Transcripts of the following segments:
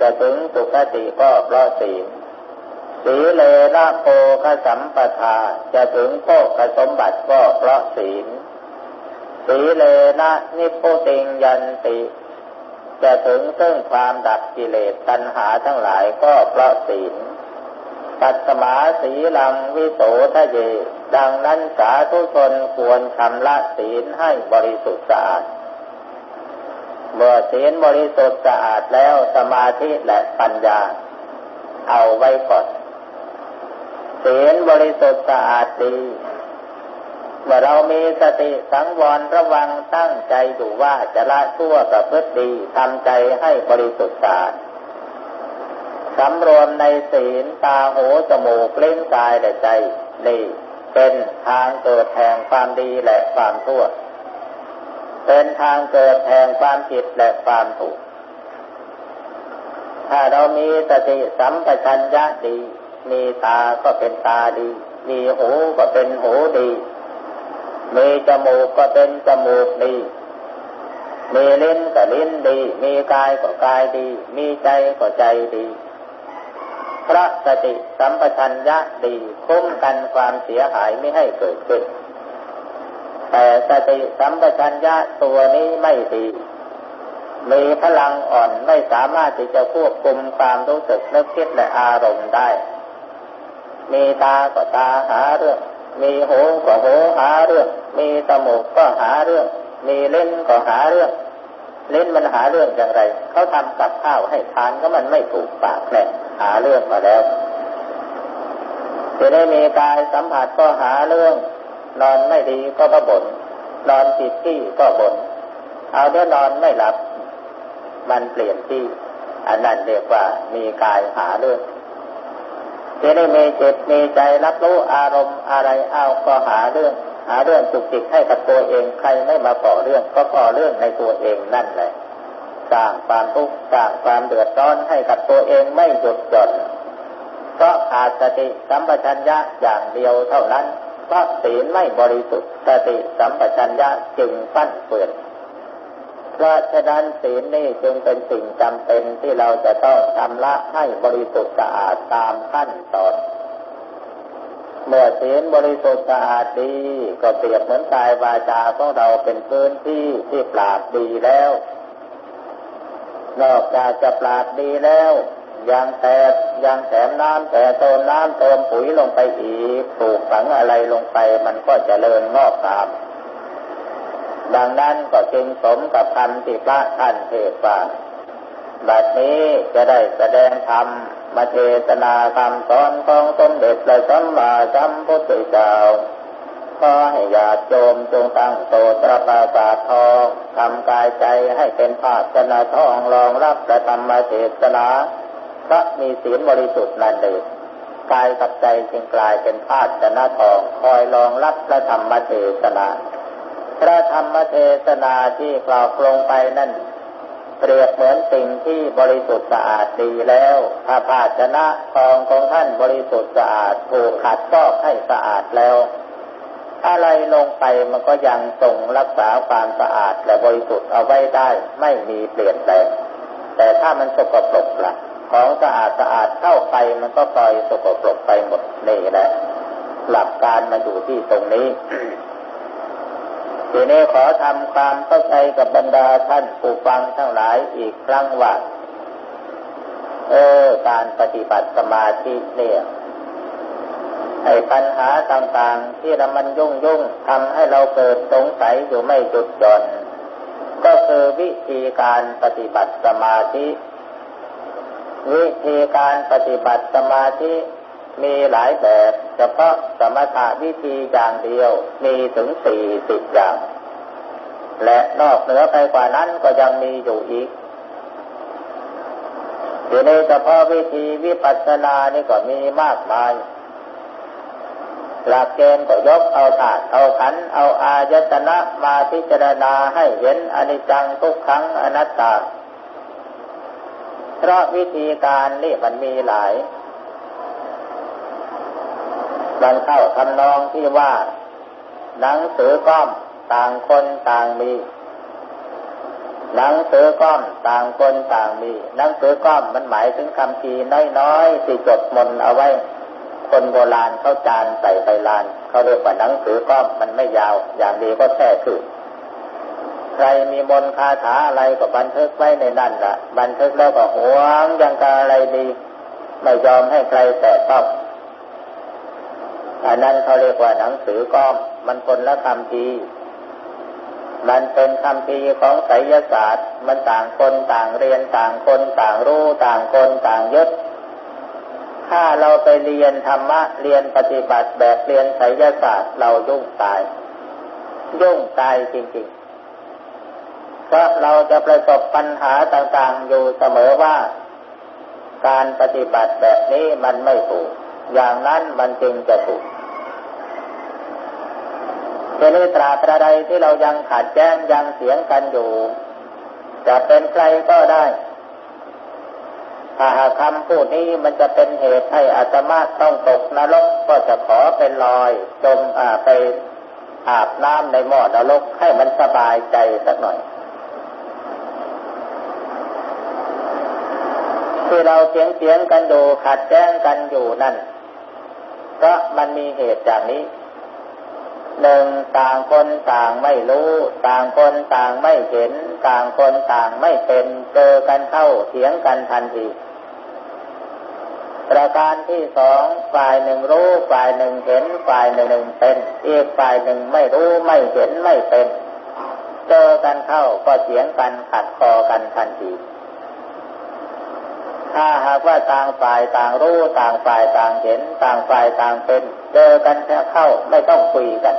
จะถึงสุคติก็เพราะศีลสีเลนะโภคสัมปทาจะถึงโภคสมบัติก็เพราะศีล สีเลนะนิพุติงยันติ จะถึงซึ่งความดับกิเลสตัณหาทั้งหลายก็เพราะศีล ปัตมาสีลังวิโสทะเย ดังนั้นสาธุชนควรชำระศีลให้บริสุทธิ์สะอาด เมื่อศีลบริสุทธิ์สะอาดแล้วสมาธิและปัญญา เอาไว้ก่อนศีลบริสุทธิ์สะอาดดีเมื่อเรามีสติสังวรระวังตั้งใจอยู่ว่าจะละชั่วประพฤติดีทำใจให้บริสุทธิ์สะอาดสำรวมในศีลตาหูจมูกเล่นกายและใจนี่เป็นทางเกิดแห่งความดีและความชั่ว เป็นทางเกิดแห่งความผิดและความถูก ถ้าเรามีสติสัมปชัญญะดี มีตาก็เป็นตาดี มีหูก็เป็นหูดี มีจมูกก็เป็นจมูกดี มีลิ้นก็ลิ้นดี มีกายก็กายดี มีใจก็ใจดีพระสติสัมปชัญญะดีคุ้มกันความเสียหายไม่ให้เกิดขึ้น สติสัมปชัญญะตัวนี้ไม่ดี มีพลังอ่อนไม่สามารถที่จะควบคุมความรู้สึกนึกคิดและอารมณ์ได้ มีตาก็ตาหาเรื่อง มีหูก็หูหาเรื่อง มีจมูกก็หาเรื่อง มีเล่นก็หาเรื่อง เล่นมันหาเรื่องอย่างไร เขาทำกับข้าวให้ทานก็มันไม่ถูกปากแน่หาเรื่องมาแล้วจะได้มีกายสัมผัสก็หาเรื่อง นอนไม่ดีก็บบ่น นอนจิตที่ก็บน่นเอาเดี๋ยวนอนไม่หลับ มันเปลี่ยนที่ อันนั้นเรียกว่ามีกายหาเรื่องจะได้มีจิตมีใจรับรู้อารมณ์อะไรเอาก็หาเรื่อง หาเรื่องจุกจิกให้กับตัวเองใครไม่มาก่อเรื่องก็ก่อเรื่องในตัวเองนั่นแหละสร้างความทุกข์สร้างความเดือดร้อนให้กับตัวเองไม่หยุดหย่อนเพราะขาสติสัมปชัญญะอย่างเดียวเท่านั้น เพราะศีลไม่บริสุทธิ์สติสัมปชัญญะจึงปั้นเปื่อนเพราะฉะนั้นศีลนี่จึงเป็นสิ่งจำเป็นที่เราจะต้องทำละให้บริสุทธิ์สะอาดตามขั้นตอน เมื่อศีลบริสุทธิ์สะอาดดี ก็เปรียบเหมือนกายวาจาของเราเป็นพื้นที่ที่ปราบดีแล้ว นอกจากจะปราดดีแล้ว ยังแต่ ยังแถมน้ำแต่เติมน้ำเติมปุ๋ยลงไปอีกปลูกฝังอะไรลงไปมันก็จเจริญงอกงาม ดังนั้นก็จึงสมกับคำที่พระท่านเทศว่าบัดนี้จะได้แสดงธรรมมาเทศนาคำสอนของสมเด็จพระสัมมาสัมพุทธเจ้าขอให้ญาติโยมจงตั้งโตตระปาสาทองทำกายใจให้เป็นภาชนะทองรองรับและธรรมเทศนา พระมีศีลบริสุทธิ์นั่นเองกายกับใจจึงกลายเป็นภาชนะทองคอยรองรับพระธรรมเทศนา พระธรรมเทศนาที่กล่าวลงไปนั่น เปรียบเหมือนสิ่งที่บริสุทธิ์สะอาดดีแล้วถ้าภาชนะทองของท่านบริสุทธิ์สะอาดถูกขัดซอกให้สะอาดแล้ว อะไรลงไปมันก็ยังทรงรักษาความสะอาดและบริสุทธิ์เอาไว้ได้ไม่มีเปลี่ยนแปลงแต่ถ้ามันสกปรกละ่ะ ของสะอาดสะอาดเข้าไปมันก็ปล่อยสกปรกไปหมดนี่แหละหลักการมาอยู่ที่ตรงนี้ทีนี้ขอทำความเข้าใจกับบรรดาท่านผู้ฟังทั้งหลายอีกครั้งว่าเออการปฏิบัติสมาธิเนี่ยไอ้ปัญหาต่างๆ ที่เรามันยุ่งยุ่งทำให้เราเกิดสงสัยอยู่ไม่จุดจนก็คือวิธีการปฏิบัติสมาธิ วิธีการปฏิบัติสมาธิมีหลายแบบ เฉพาะสมถะวิธีอย่างเดียวมีถึงสี่สิบอย่าง และนอกเหนือไปกว่านั้นก็ยังมีอยู่อีกทีนี้เฉพาะวิธีวิปัสสนานี่ก็มีมากมาย หลักเกณฑ์ก็ยกเอาธาตุเอาขัน เอาอายตนะมาพิจารณาให้เห็นอนิจจังทุกขังอนัตตา เพราะวิธีการนี่มันมีหลาย มันเข้าทำนองที่ว่า หนังสือก้อมต่างคนต่างมี หนังสือก้อมต่างคนต่างมี หนังสือก้อมมันหมายถึงคำพีน้อยๆที่จดมนเอาไว้ คนโบราณเขาจานใส่ไปลาน เขาเรียกว่าหนังสือก้อมมันไม่ยาว อย่างดีก็แค่คือ ใครมีมนคาถาอะไรก็บันทึกไว้ในนั่นละบันทึกแล้วก็หวงยังกาอะไรดี ไม่ยอมให้ใครแตะต้องอันนั้นเขาเรียกว่าหนังสือก้อมมันคนละคำพีมันเป็นคำพีของไสยศาสตร์ มันต่างคนต่างเรียนต่างคนต่างรู้ต่างคนต่างยึดถ้าเราไปเรียนธรรมะเรียนปฏิบัติแบบเรียนไสยศาสตร์ เรายุ่งตาย ยุ่งตายจริง ๆ เพราะเราจะประสบปัญหาต่างๆอยู่เสมอว่า การปฏิบัติแบบนี้มันไม่ถูก อย่างนั้นมันจึงจะถูกทีนี้ตราบใดที่เรายังขัดแย้งยังเสียงกันอยู่ จะเป็นใครก็ได้ถ้าหากคำพูดนี้มันจะเป็นเหตุให้อาตมาต้องตกนรกก็จะขอเป็นลอยจมอาไปอาบน้ำในหม้อนรกให้มันสบายใจสักหน่อย ที่เราเสียงเสียงกันอยู่ขัดแย้งกันอยู่นั่นเพราะมันมีเหตุจากนี้หนึ่งต่างคนต่างไม่รู้ ต่างคนต่างไม่เห็น ต่างคนต่างไม่เป็นเจอกันเข้าเถียงกันทันทีประการที่สองฝ่ายหนึ่งรู้ฝ่ายหนึ่งเห็นฝ่ายหนึ่งเป็น อีกฝ่ายหนึ่งไม่รู้ไม่เห็นไม่เป็น เจอกันเข้าก็เถียงกันขัดคอกันทันที ถ้าหากว่าต่างฝ่ายต่างรู้ต่างฝ่ายต่างเห็น ต่างฝ่ายต่างเป็นเจอกันแค่เข้าไม่ต้องคุยกัน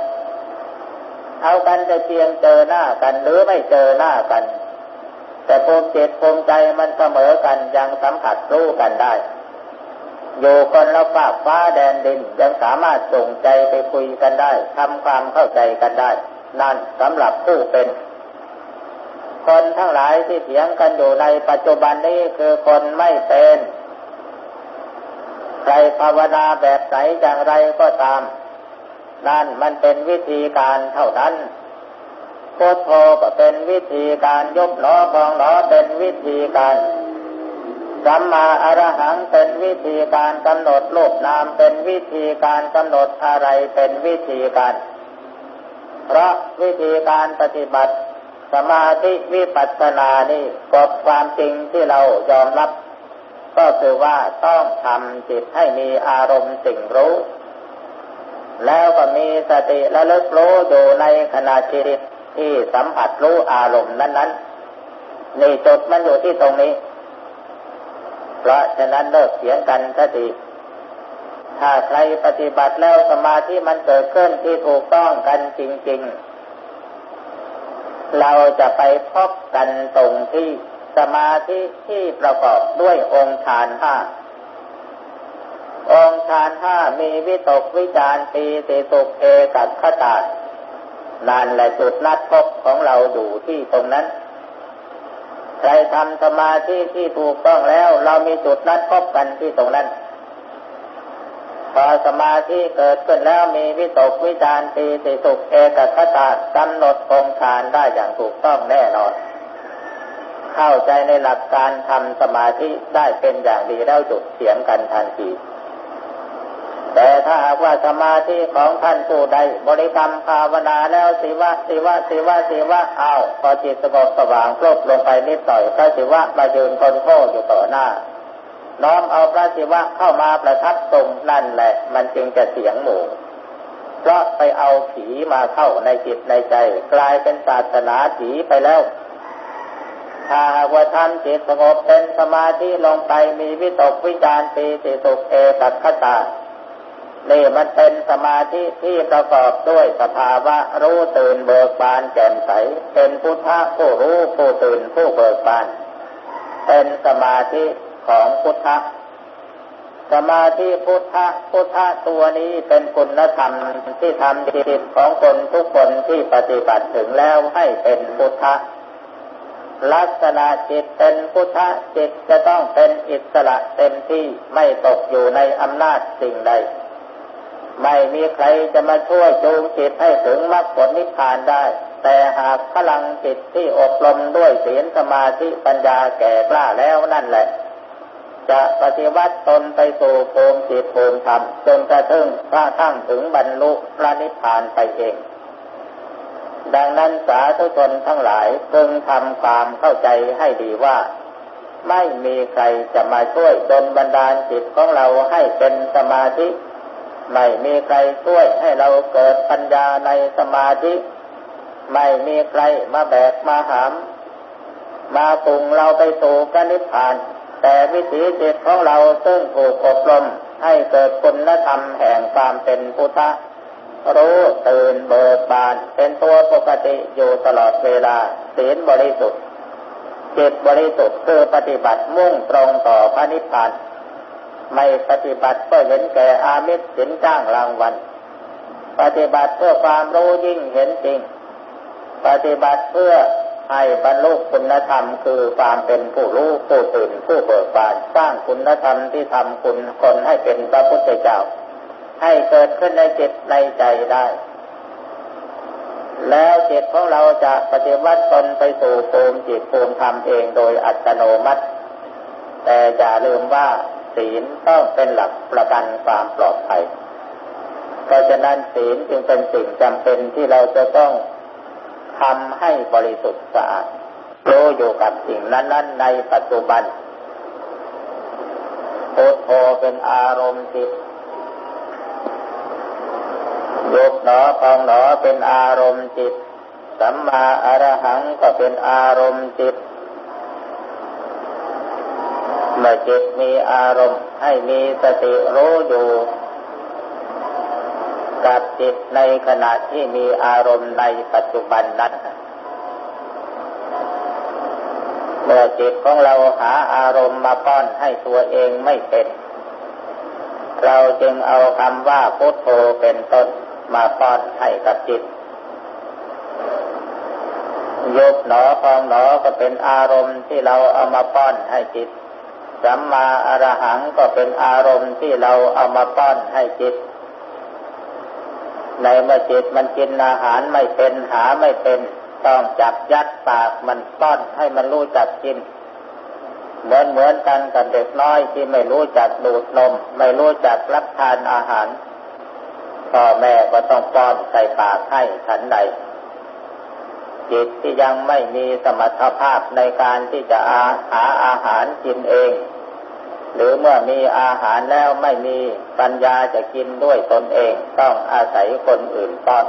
เอากันจะเพียงเจอหน้ากันหรือไม่เจอหน้ากัน แต่ภูมิจิตภูมิใจมันเสมอกันยังสัมผัสรู้กันได้ อยู่คนละฝากฟ้าแดนดินยังสามารถส่งใจไปคุยกันได้ทำความเข้าใจกันได้ นั่นสำหรับผู้เป็น คนทั้งหลายที่เถียงกันอยู่ในปัจจุบันนี้คือคนไม่เป็นใครภาวนาแบบไหนอย่างไรก็ตาม นั่นมันเป็นวิธีการเท่านั้นพุทโธก็เป็นวิธีการยบหนอพองหนอเป็นวิธีการสัมมาอรหังเป็นวิธีการกำหนดรูปนามเป็นวิธีการกำหนดอะไรเป็นวิธีการ เพราะวิธีการปฏิบัติ สมาธิวิปัสสนานี่กฎความจริงที่เรายอมรับ ก็คือว่าต้องทำจิตให้มีอารมณ์สิ่งรู้ แล้วก็มีสติและลึกรู้อยู่ในขณะจิตที่สัมผัสรู้อารมณ์นั้นๆนี่จุดมันอยู่ที่ตรงนี้ เพราะฉะนั้นเลิกเสียงกันสติ ถ้าใครปฏิบัติแล้วสมาธิมันเกิดขึ้นที่ถูกต้องกันจริง ๆ เราจะไปพบกันตรงที่สมาธิที่ประกอบด้วยองค์ฌานห้า องค์ฌานห้ามีวิตกวิจารปีติสุขเอกัคตานั่นแหละจุดนัดพบของเราอยู่ที่ตรงนั้น ใครทำสมาธิที่ถูกต้องแล้ว เรามีจุดนัดพบกันที่ตรงนั้น พอสมาธิเกิดขึ้นแล้วมีวิตกวิจารปีติสุขเอกคตากำหนดองค์ฌานได้อย่างถูกต้องแน่นอน เข้าใจในหลักการทำสมาธิได้เป็นอย่างดีแล้วจุดเสียงกันทันทีแต่ถ้าหากว่าสมาธิของท่านผู้ใดบริกรรมภาวนาแล้วสิวะสิวะสิวะสิวะเอาพอจิตสงบสว่างครบลงไปนิดหน่อยพระสิวะมายืนคนโค้อยู่ต่อหน้า น้อมเอาพระศิวะเข้ามาประทับตรงนั่นแหละ มันจึงจะเสียงหมู่ เพราะไปเอาผีมาเข้าในจิตในใจ กลายเป็นศาสนาผีไปแล้วถ้าว่าทำจิตสงบเป็นสมาธิลงไปมีวิตกวิจารปีติสุขเอตัคตานี่มันเป็นสมาธิที่ประกอบด้วยสภาวะรู้ตื่นเบิกบานแจ่มใส เป็นพุทธะผู้รู้ผู้ตื่นผู้เบิกบาน เป็นสมาธิ ของพุทธะสมาธิพุทธะพุทธะตัวนี้เป็นคุณธรรมที่ทำจิตของคนทุกคนที่ปฏิบัติถึงแล้วให้เป็นพุทธะลักษณะจิตเป็นพุทธะจิตจะต้องเป็นอิสระเต็มที่ไม่ตกอยู่ในอำนาจสิ่งใด ไม่มีใครจะมาช่วยจูงจิตให้ถึงมรรคผลนิพพานได้ แต่หากพลังจิตที่อบรมด้วยศีลสมาธิปัญญาแก่กล้าแล้วนั่นแหละ จะปฏิวัติตนไปสู่ภูมิจิตภูมิธรรมจนกระทั่งพระทั้งถึงบรรลุพระนิพพานไปเอง ดังนั้นสาธุชนทั้งหลายพึงทำความเข้าใจให้ดีว่า ไม่มีใครจะมาช่วยดลบันดาลจิตของเราให้เป็นสมาธิ ไม่มีใครช่วยให้เราเกิดปัญญาในสมาธิ ไม่มีใครมาแบกมาหาม มาปรุงเราไปสู่พระนิพพาน แต่วิถีจิตของเราซึ่งถูกอบรมให้เกิดคุณธรรมแห่งความเป็นพุทธรู้ตื่นเบิกบาน เป็นตัวปกติอยู่ตลอดเวลาศีลบริสุทธิ์จิตบริสุทธิ์คือปฏิบัติมุ่งตรงต่อพระนิพพานไม่ปฏิบัติก็เห็นแก่อามิตรสินจ้างรางวัลปฏิบัติเพื่อความรู้ยิ่งเห็นจริง ปฏิบัติเพื่อ ให้บรรลุคุณธรรมคือความเป็นผู้รู้ผู้ตื่นผู้เบิกบานสร้างคุณธรรมที่ทำคุณคนให้เป็นพระพุทธเจ้า ให้เกิดขึ้นในจิตในใจได้ แล้วจิตของเราจะปฏิวัติตนไปสู่ภูมิจิตภูมิธรรมเองโดยอัตโนมัติ แต่อย่าลืมว่าศีลต้องเป็นหลักประกันความปลอดภัยเพราะฉะนั้นศีลจึงเป็นสิ่งจำเป็นที่เราจะต้อง ทำให้บริสุทธิ์สะอาดรู้อยู่กับสิ่งนั้นๆในปัจจุบันพุทโธเป็นอารมณ์จิตยุบหนอพองหนอเป็นอารมณ์จิต สัมมาอรหังก็เป็นอารมณ์จิต เมื่อจิตมีอารมณ์ให้มีสติรู้อยู่ จิตในขณะที่มีอารมณ์ในปัจจุบันนั้น เมื่อจิตของเราหาอารมณ์มาป้อนให้ตัวเองไม่เป็น เราจึงเอาคำว่าพุทโธเป็นต้นมาป้อนให้กับจิตยุบหนอพองหนอก็เป็นอารมณ์ที่เราเอามาป้อนให้จิต สัมมาอรหังก็เป็นอารมณ์ที่เราเอามาป้อนให้จิต ในเมื่อจิตมันกินอาหารไม่เป็นหาไม่เป็น ต้องจับยัดปากมันป้อนให้มันรู้จักกิน เหมือนเหมือนกันกับเด็กน้อยที่ไม่รู้จักดูดนม ไม่รู้จักรับทานอาหารพ่อแม่ก็ต้องป้อนใส่ปากให้ฉันใดจิตที่ยังไม่มีสมรรถภาพในการที่จะอาหาอาหารกินเอง หรือเมื่อมีอาหารแล้วไม่มีปัญญาจะกินด้วยตนเองต้องอาศัยคนอื่นป้อน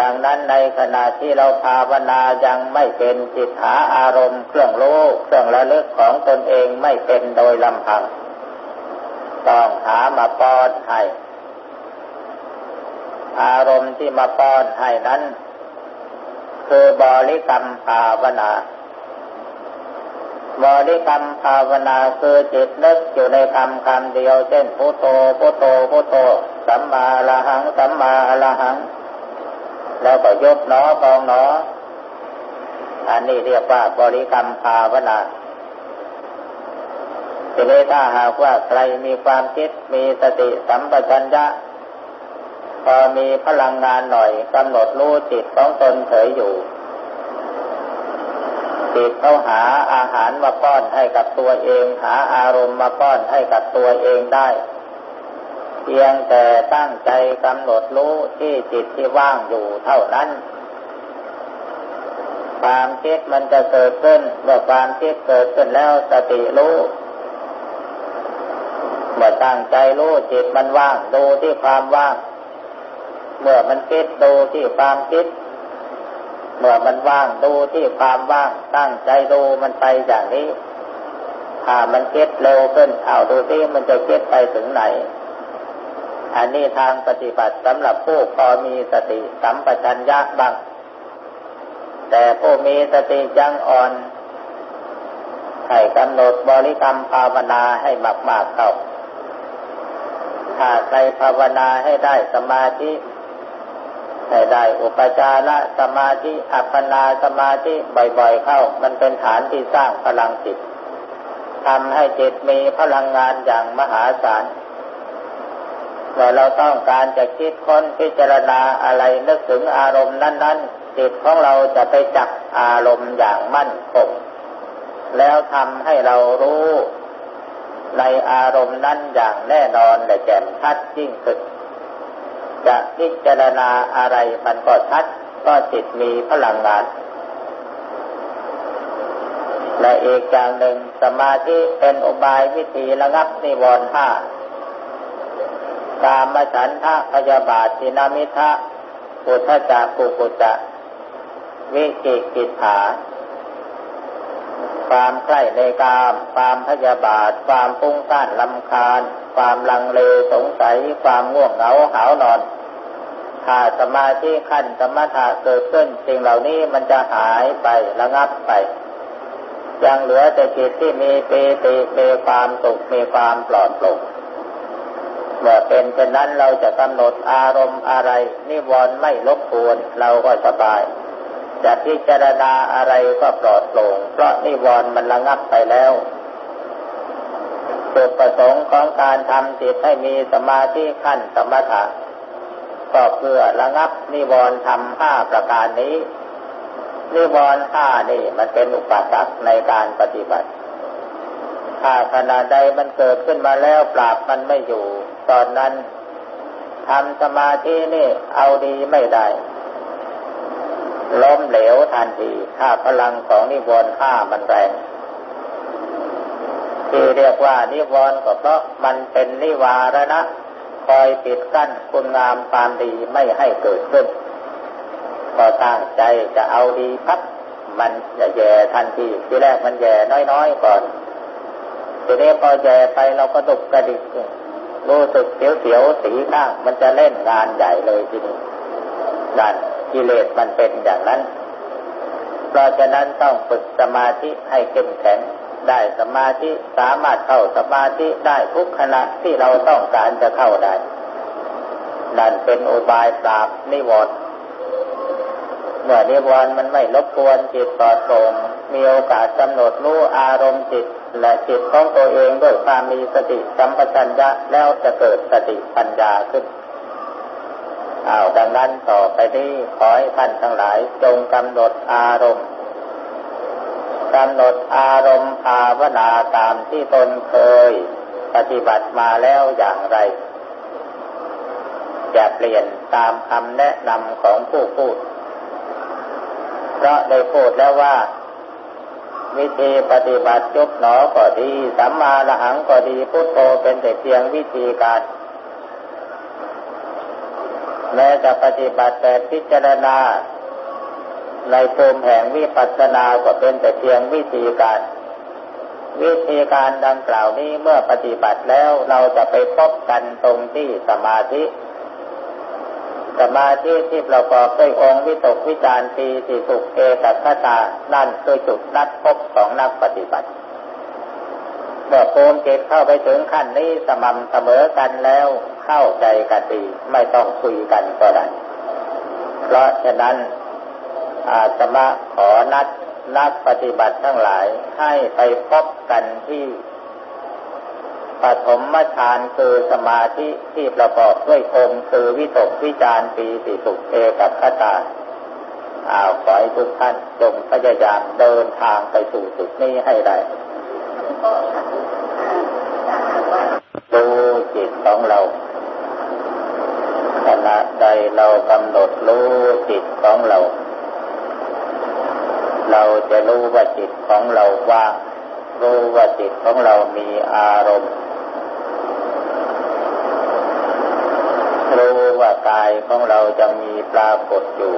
ดังนั้นในขณะที่เราภาวนายังไม่เป็นจิตหาอารมณ์เครื่องรู้เครื่องระลึกของตนเองไม่เป็นโดยลำพัง ต้องหามาป้อนให้อารมณ์ที่มาป้อนให้นั้น คือบริกรรมภาวนา บริกรรมภาวนาคือจิตนึกอยู่ในคำคำเดียว เช่นพุทโธพุทโธพุทโธสัมมาละหังสัมมาละหัง แล้วก็ยกหนอพองหนอ อันนี้เรียกว่าบริกรรมภาวนาทีนี้ถ้าหากว่าใครมีความคิดมีสติสัมปชัญญะพอมีพลังงานหน่อยกำหนดรู้จิตของตนเฉยอยู่ จิตเขาหาอาหารมาป้อนให้กับตัวเอง หาอารมณ์มาป้อนให้กับตัวเองได้ เพียงแต่ตั้งใจกำหนดรู้ที่จิตที่ว่างอยู่เท่านั้น ความคิดมันจะเกิดขึ้นเมื่อความคิดเกิดขึ้นแล้วสติรู้เมื่อตั้งใจรู้จิตมันว่างดูที่ความว่าง เมื่อมันคิดดูที่ความคิด เมื่อมันว่างดูที่ความว่างตั้งใจดูมันไปอย่างนี้ ถ้ามันเคิดเร็วขึ้นเอาดูที่มันจะเคิดไปถึงไหน อันนี้ทางปฏิบัติสำหรับผู้พอมีสติสัมปชัญญะบ้าง แต่ผู้มีสติยังอ่อนให้กำหนดบริกรรมภาวนาให้มากๆเข้าถ้าใครภาวนาให้ได้สมาธิ ให้ได้อุปจารสมาธิอัปปนาสมาธิบ่อยๆเข้า มันเป็นฐานที่สร้างพลังจิตทำให้จิตมีพลังงานอย่างมหาศาลมื่อเราต้องการจะคิดค้นพิจารณาอะไรนึกถึงอารมณ์นั้น ๆ จิตของเราจะไปจับอารมณ์อย่างมั่นคงแล้วทำให้เรารู้ในอารมณ์นั้นอย่างแน่นอนและแจ่มชัดยิ่งขึ้น จะพิจารณาอะไรมันก็ชัดก็จิตมีพลังงาน และอีกอย่างหนึ่งสมาธิเป็นอุบายวิธีระงับนิวรณ์ห้ากามฉันทะพยาบาทินามิทะปุถจักกุกุจะวิจิกิจฐา ความใกล้ในกาม ความพยาบาท ความปุ้งซ่านลำคาญ ความลังเลสงสัย ความง่วงเหงาหาวนอน ถ้าสมาธิขั้นสมถะเกิดขึ้นสิ่งเหล่านี้มันจะหายไประงับไปยังเหลือแต่จิตที่มีปีติมีความสุขมีความปลอดโปร่งเมื่อเป็นเช่นนั้นเราจะกำหนดอารมณ์อะไร นิวรณ์ไม่ลบกวนเราก็สบาย จะพิจารณาอะไรก็ปลอดโปร่งเพราะนิวรณ์มันระงับไปแล้วจุดประสงค์ของการทำจิตให้มีสมาธิขั้นสมถะก็เพื่อระงับนิวรณ์ทำห้าประการนี้ นิวรณ์ห้านี่มันเป็นอุปสรรคในการปฏิบัติ ถ้าขณะใดมันเกิดขึ้นมาแล้วปราบมันไม่อยู่ ตอนนั้นทำสมาธินี่เอาดีไม่ได้ ล้มเหลวทันที ถ้าพลังของนิวรณ์ข้ามันแรงที่เรียกว่านิวรณ์ก็เพราะมันเป็นนิวารณะคอยปิดกั้นคุณงามความดีไม่ให้เกิดขึ้นพอตั้งใจจะเอาดีพับมันจะแย่ทันทีที่แรกมันแย่น้อยๆก่อนทีนี้พอแย่ไปเราก็ดุกกระดิกรู้สึกเสียวๆสีข้างมันจะเล่นงานใหญ่เลยทีนี้ดัน กิเลสมันเป็นอย่างนั้น เพราะฉะนั้นต้องฝึกสมาธิให้เข้มแข็ง ได้สมาธิสามารถเข้าสมาธิได้ทุกขณะที่เราต้องการจะเข้าได้ นั่นเป็นอุบายปราบนิวรณ์เมื่อนิวรณ์มันไม่รบกวนจิตปลอดโปร่งมีโอกาสกำหนดรู้อารมณ์จิตและจิตของตัวเองด้วยความมีสติสัมปชัญญะแล้วจะเกิดสติปัญญาขึ้น อาดังนั้นต่อไปนี้ขอให้ท่านทั้งหลายจงกำหนดอารมณ์กำหนดอารมณ์ภาวนาตามที่ตนเคยปฏิบัติมาแล้วอย่างไร อย่าเปลี่ยนตามคำแนะนำของผู้พูด เพราะได้พูดแล้วว่า วิธีปฏิบัติยุบหนอก็ดี สัมมาละหังก็ดีพุทโธเป็นแต่เพียงวิธีการ แม้จะปฏิบัติแต่พิจารณา ในภูมิแห่งวิปัสสนาก็เป็นแต่เพียงวิธีการ วิธีการดังกล่าวนี้เมื่อปฏิบัติแล้วเราจะไปพบกันตรงที่สมาธิสมาธิที่ประกอบด้วยองค์วิตกวิจารปีติสุขเอกัคตา นั่นคือจุดนัดพบของนักปฏิบัติ เมื่อภูมิจิตเข้าไปถึงขั้นนี้สม่ำเสมอกันแล้ว เข้าใจกันดีไม่ต้องคุยกันก็ได้ เพราะฉะนั้นอาตมาขอนัดนักปฏิบัติทั้งหลายให้ไปพบกันที่ปฐมฌานคือสมาธิที่ประกอบด้วยองค์คือวิตกวิจารปีติสุขเอกับขตาอาขอให้ทุกท่านจงพยายามเดินทางไปสู่จุดนี้ให้ได้ดูจิตของเราข ณะใดเรากำหนดรู้จิตของเรา เราจะรู้ว่าจิตของเราว่างรู้ว่าจิตของเรามีอารมณ์ รู้ว่ากายของเราจะมีปรากฏอยู่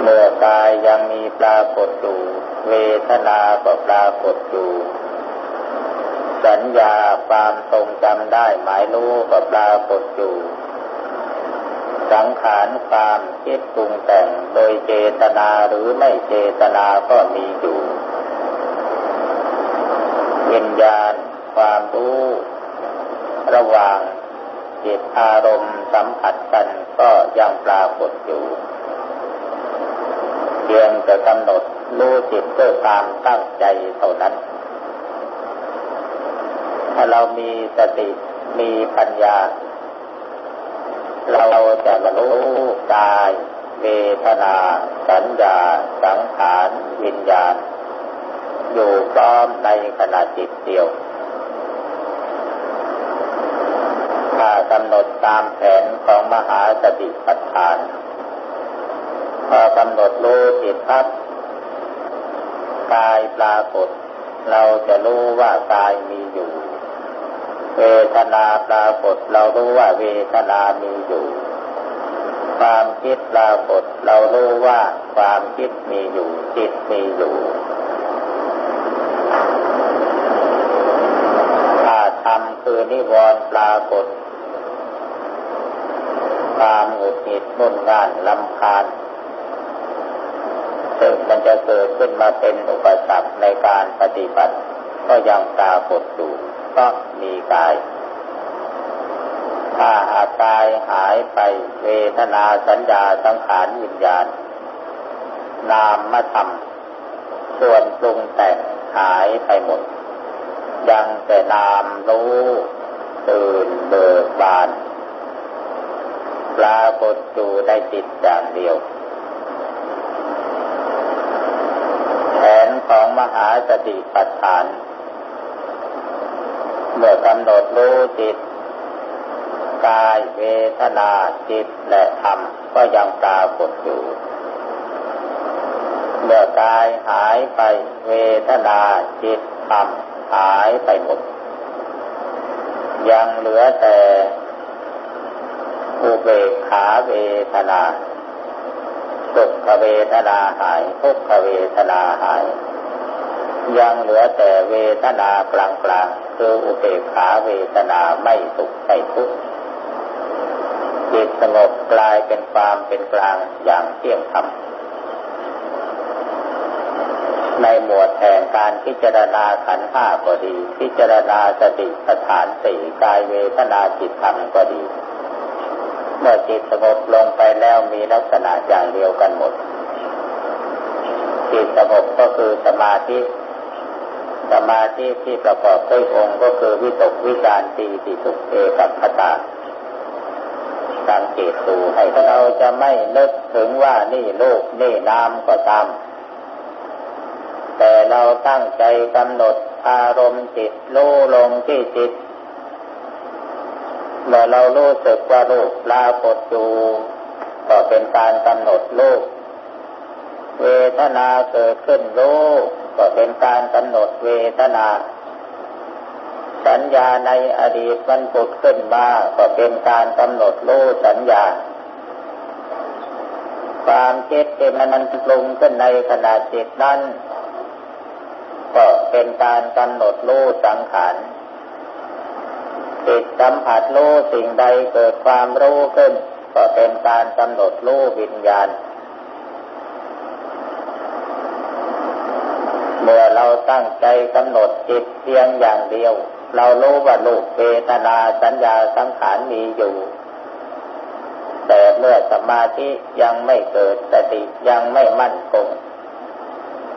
เมื่อกายยังมีปรากฏอยู่ เวทนาก็ปรากฏอยู่ สัญญาความทรงจำได้หมายรู้ก็ปรากฏอยู่ สังขารความคิดปรุงแต่งโดยเจตนาหรือไม่เจตนาก็มีอยู่วิญญาณความรู้ ระหว่างจิตอารมณ์สัมผัสกันก็ยังปรากฏอยู่เพียงจะกำหนดรู้จิตด้วยความตั้งใจเท่านั้น ถ้าเรามีสติมีปัญญา เราจะรู้กายเวทนา สัญญา สังขารวิญญาณ อยู่พร้อมในขณะจิตเดียวถ้ากำหนดตามแผนของมหาสติปัฏฐานพอกำหนดรู้จิตพับกายปรากฏ เราจะรู้ว่ากายมีอยู่ เวทนาปรากฏเรารู้ว่าเวทนามีอยู่ ความคิดปรากฏเรารู้ว่าความคิดมีอยู่จิตมีอยู่ถ้าทำคือนิวรณ์ปรากฏความหงุดหงิดมุ่นง่านลำคาญซึ่งมันจะเกิดขึ้นมาเป็นอุปสรรคในการปฏิบัติ ก็ยังปรากฏอยู่ ก็มีกาย ถ้าหากกายหายไปเวทนาสัญญาสังขารวิญญาณ นามมาทำส่วนปรุงแต่งหายไปหมด ยังแต่นามรู้ตื่นเบิกบานปรากฏอยู่ในจิตอย่างเดียวนของมหาสติปัฏฐาน เมื่อกำหนดรู้จิตกายเวทนาจิตและธรรมก็ยังปรากฏอยู่ เมื่อกายหายไปเวทนาจิตธรรมหายไปหมด ยังเหลือแต่อุเบกขาเวทนาสุขเวทนาหายทุกขเวทนาหาย ยังเหลือแต่เวทนากลางกลางคืออุเบกขาเวทนาไม่สุขไม่ทุกข์จิตสงบกลายเป็นความเป็นกลางอย่างเที่ยงธรรมในหมวดแห่งการพิจารณาขันห้าก็ดี พิจารณาสติสถานสี่กายเวทนาจิตธรรมก็ดี เมื่อจิตสงบลงไปแล้วมีลักษณะอย่างเดียวกันหมดจิตสงบก็คือสมาธิ สมาธิที่ประกอบด้วยองค์ก็คือวิตกวิจารตีติทุกเอกับขตาสังเกตดูให้เราจะไม่นึกถึงว่านี่โลกนี่นามก็ตามแต่เราตั้งใจกำหนดอารมณ์จิตรู้ลงที่จิตเมื่อเรารู้สึกว่ารูปปรากฏอยู่ก็เป็นการกำหนดรูปเวทนาเกิดขึ้นรู้ ก็เป็นการกำหนดเวทนา สัญญาในอดีตมันผุดขึ้นมาก็เป็นการกำหนดรู้สัญญา ความคิดที่มันปรุงขึ้นในขณะจิตนั้น ก็เป็นการกำหนดรู้สังขารจิตสัมผัสรู้สิ่งใดเกิดความรู้ขึ้น ก็เป็นการกำหนดรู้วิญญาณ เมื่อเราตั้งใจกำหนดจิตเพียงอย่างเดียว เรารู้ว่าลูกเวทนาสัญญาสังขารมีอยู่ แต่เมื่อสมาธิยังไม่เกิดสติยังไม่มั่นคง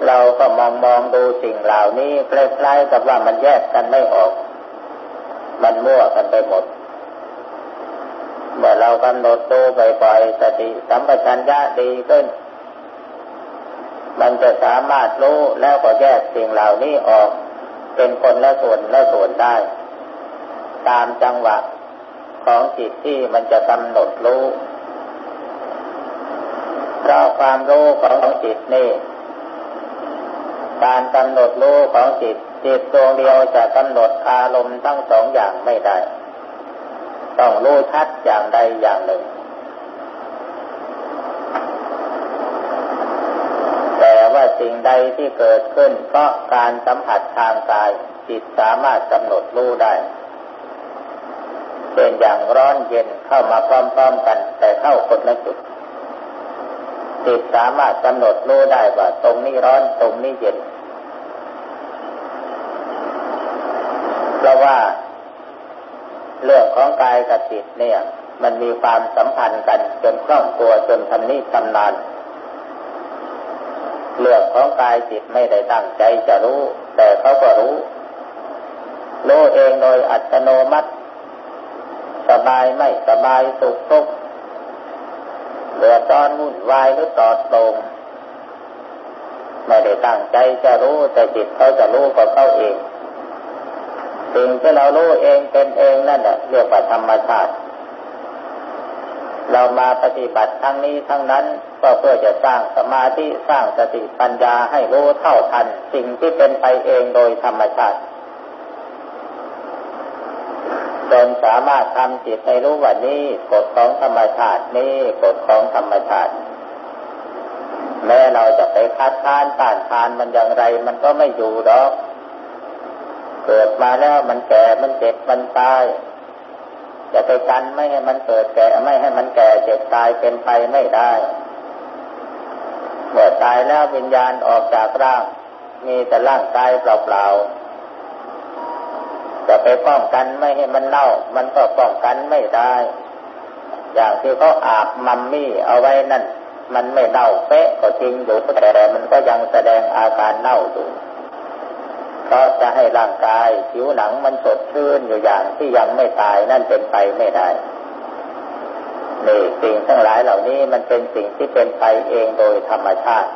เราก็มองมองดูสิ่งเหล่านี้คล้ายๆกับว่ามันแยกกันไม่ออก มันมั่วกันไปหมด เมื่อเรากำหนดดูบ่อยๆสติสัมปชัญญะดีขึ้น มันจะสามารถรู้แล้วก็แยกสิ่งเหล่านี้ออก เป็นคนละส่วนละส่วนได้ ตามจังหวะของจิตที่มันจะกำหนดรู้เพราะความรู้ของจิตนี่การกำหนดรู้ของจิตจิตดวงเดียวจะกำหนดอารมณ์ทั้งสองอย่างไม่ได้ ต้องรู้ชัดอย่างใดอย่างหนึ่ง แต่ว่า สิ่งใดที่เกิดขึ้นเพราะการสัมผัสทางกาย จิตสามารถกำหนดรู้ได้เป็นอย่างร้อนเย็นเข้ามาพร้อมๆกัน แต่เข้าคนละจุดจิตสามารถกำหนดรู้ได้ว่าตรงนี้ร้อนตรงนี้เย็นเพราะว่า เรื่องของกายกับจิตเนี่ย มันมีความสัมพันธ์กันจนคล่องตัวจนทำนี้ทำนาน รื่องของกายจิตไม่ได้ตั้งใจจะรู้ แต่เขาก็รู้ รู้เองโดยอัตโนมัติ สบายไม่สบายสุขทุกข์เดือดร้อนวุ่นวายหรือตอดตรงไม่ได้ตั้งใจจะรู้แต่จิตเขาจะรู้กับเขาเอง สิ่งที่เรารู้เองเป็นเองนั่นแหละเรียกว่าธรรมชาติ เรามาปฏิบัติทั้งนี้ทั้งนั้น ก็เพื่อจะสร้างสมาธิสร้างสติปัญญาให้รู้เท่าทัน สิ่งที่เป็นไปเองโดยธรรมชาติจนสามารถทำจิตให้รู้ว่านี่กฎของธรรมชาตินี่กฎของธรรมชาติแม้เราจะไปคัดค้านต้านทานมันอย่างไร มันก็ไม่อยู่หรอก เกิดมาแล้วมันแก่มันเจ็บมันตาย จะไปกันไม่ให้มันเกิดแก่ไม่ให้มันแก่เจ็บตายเป็นไปไม่ได้เมื่อตายแล้ววิญญาณออกจากร่าง มีแต่ร่างกายเปล่าๆจะไปป้องกันไม่ให้มันเน่า มันก็ป้องกันไม่ได้ อย่างที่เขาอาบมัมมี่เอาไว้นั่น มันไม่เน่าเป๊ะก็จริงอยู่แต่มันก็ยังแสดงอาการเน่าอยู่ เพราะจะให้ร่างกาย ผิวหนังมันสดชื่นอยู่อย่างที่ยังไม่ตายนั่นเป็นไปไม่ได้นี่สิ่งทั้งหลายเหล่านี้มันเป็นสิ่งที่เป็นไปเองโดยธรรมชาติ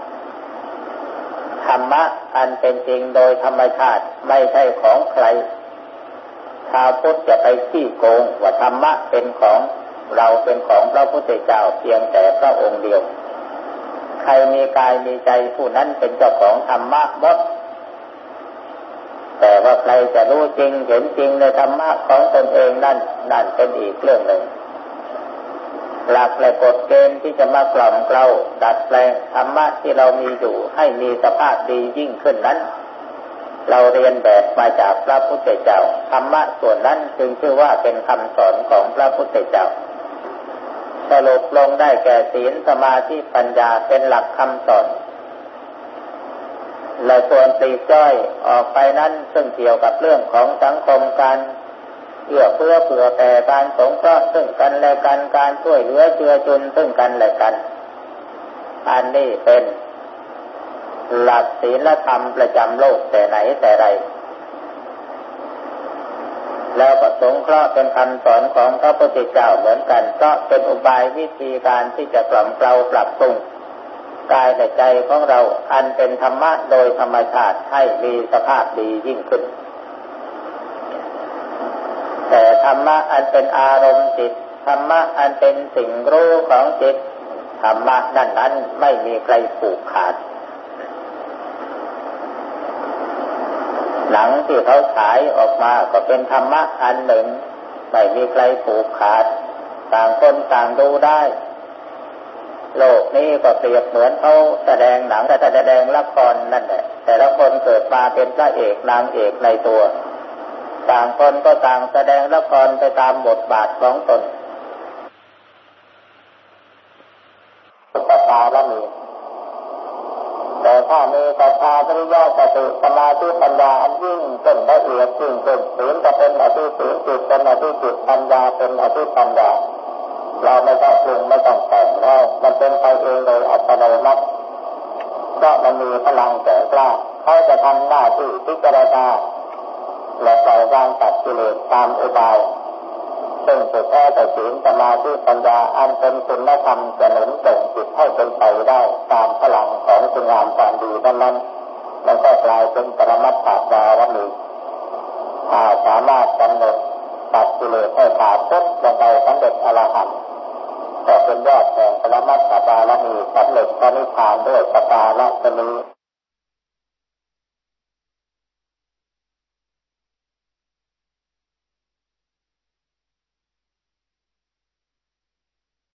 ธรรมะอันเป็นจริงโดยธรรมชาติไม่ใช่ของใคร ชาวพุทธจะไปขี้โกงว่าธรรมะเป็นของเราเป็นของพระพุทธเจ้าเพียงแต่พระองค์เดียว ใครมีกายมีใจผู้นั้นเป็นเจ้าของธรรมะหมด ว่าใครจะรู้จริงเห็นจริงในธรรมะของตนเองนั่นนั่นเป็นอีกเรื่องหนึ่ง หลักและกฎเกณฑ์ที่จะมากล่อมเกลาดัดแปลงธรรมะที่เรามีอยู่ให้มีสภาพดียิ่งขึ้นนั้น เราเรียนแบบมาจากพระพุทธเจ้าธรรมะส่วนนั้นจึงชื่อว่าเป็นคำสอนของพระพุทธเจ้าสรุปลงได้แก่ศีลสมาธิปัญญาเป็นหลักคำสอน และส่วนตีจ้อยออกไปนั้นซึ่งเกี่ยวกับเรื่องของสังคมการเอื้อเพื่อเผื่อแต่การสงเคราะห์ซึ่งกันและกันการช่วยเหลือเจือจุนซึ่งกันและกัน อันนี้เป็นหลักศีลธรรมประจำโลกแต่ไหนแต่ไร แล้วก็สงเคราะห์เป็นคำสอนของพระพุทธเจ้าเหมือนกัน ก็เป็นอุบายวิธีการที่จะกล่อมเกลาปรับปรุง กายและใจของเราอันเป็นธรรมะโดยธรรมชาติให้มีสภาพดียิ่งขึ้น แต่ธรรมะอันเป็นอารมณ์จิตธรรมะอันเป็นสิ่งรู้ของจิตธรรมะนั้นนั้นไม่มีใครผูกขาดหนังที่เขาฉายออกมาก็เป็นธรรมะอันหนึ่ง ไม่มีใครผูกขาด ต่างคนต่างดูได้ โลกนี้ก็เปรียบเหมือนเขาแสดงหนังแต่แสดงละครนั่นแหละแต่ละคนเกิดมาเป็นพระเอกนางเอกในตัว ต่างคนก็ต่างแสดงละครไปตามบทบาทของตนตตาละมีแต่ถ้ามีปัญญาปริยาสติสมาธิปัญญาอันยิ่งเป็นละเอียดยิ่งเป็นศีลจะเป็นอธิศีลจิตเป็นอธิจิตปัญญาเป็นอธิปัญญา เราไม่ต้องปรุงไม่ต้องแต่งแล้วมันเป็นไปเองโดยอัตโนมัติเพราะมันมีพลังแก่กล้าเขาจะทำหน้าที่พิจารณาและปล่อยวางตัดกิเลสตามอุบายซึ่งสุดแท้แต่ศีลสมาธิปัญญาอันเป็นคุณธรรมจะหนุนส่งจิตให้เป็นไปได้ตามพลังของคุณงามความดีนั้นนั้นมันก็กลายเป็นปรมัตถบารมีถ้าสามารถกำหนดตัดกิเลสให้ขาดพุทลงไปสำเร็จอรหันต์ เป็นยอดแห่งปรมัตถบารมีสำเร็จพระนิพพานด้วยสตาละนี้